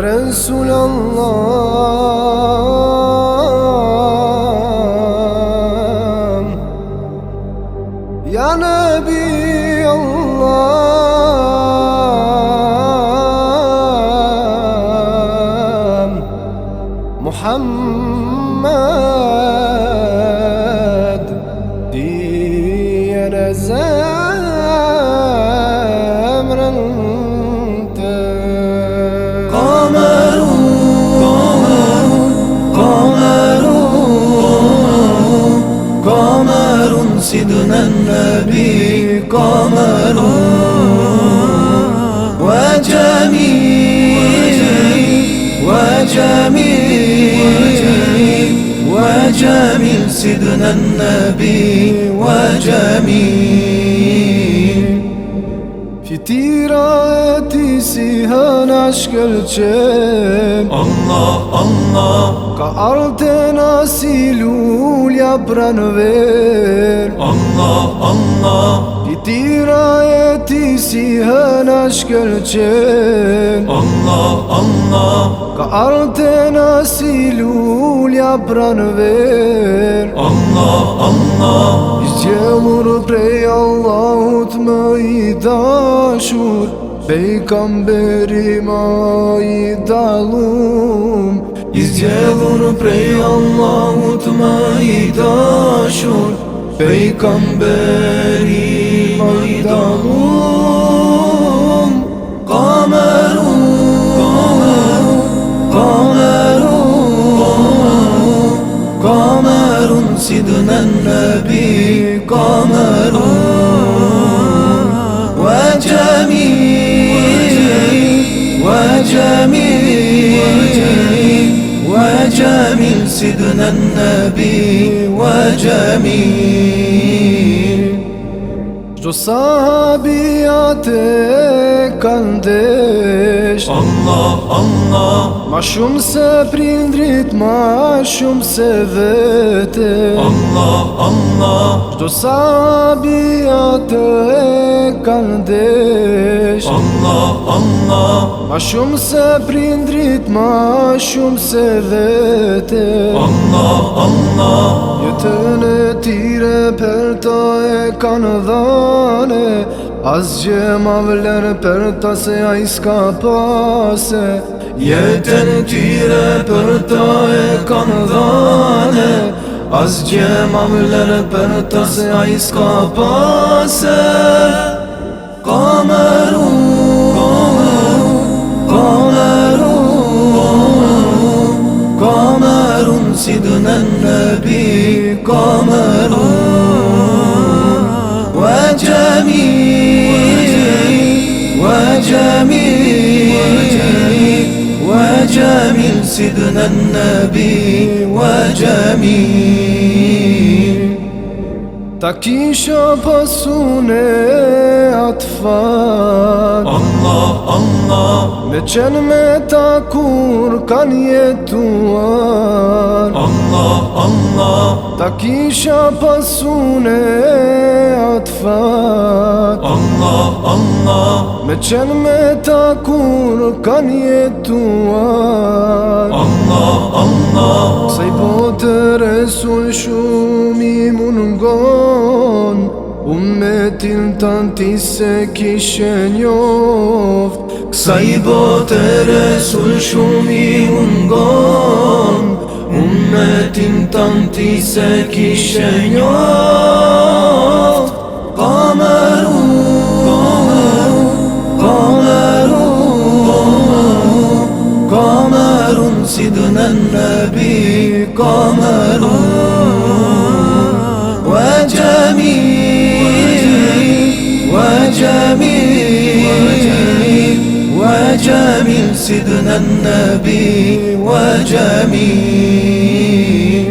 رسول الله يا نبي الله محمد سيدنا النبي قمر وجميل وجميل وجميل سيدنا النبي وجميل Fitira e ti si hëna shkërqem Allah, Allah Ka artena si lullja pranë Allah, Allah Tira jeti si hën është Allah, Allah Ka artena si lulja pranë verë Allah, Allah Izgjellur prej Allah utmë i dashur Pej kamberi ma i dalum Izgjellur prej Allah utmë i dashur Pej kamberi قمر قمر قمر سيدنا النبي قمر وجميل وجميل وجميل سيدنا النبي وجميل Qo sahabijat e kanë desh Allah, Allah Ma shumë se prindrit, ma shumë se vete Allah, Allah Qo sahabijat e kanë desh Allah, Allah Ma shumë se prindrit, ma shumë se vete Allah, Allah Natën e tire për ta e kanë dhane Asgje ma vler për ta se a i s'ka pase Jetën tire për ta e kanë dhane Asgje ma vler për ta se a i s'ka pase Ka rrë wa jamin wa jamil siduna nabi wa jamin basune atfan Allah Me qenë me ta kur kanë jetuar Allah, Allah Ta kisha pasune atë fat Allah, Allah Me qenë me ta kur kanë jetuar Allah, Allah Se i potë resu shumë i mungon Umetin tanë ti se kishe njoft Kësa i bote resul shumë i ungon Umetin tanë ti se kishe njoft Pa me ru Pa me ru Pa me gjemi وجميل وجميل سيدنا النبي وجميل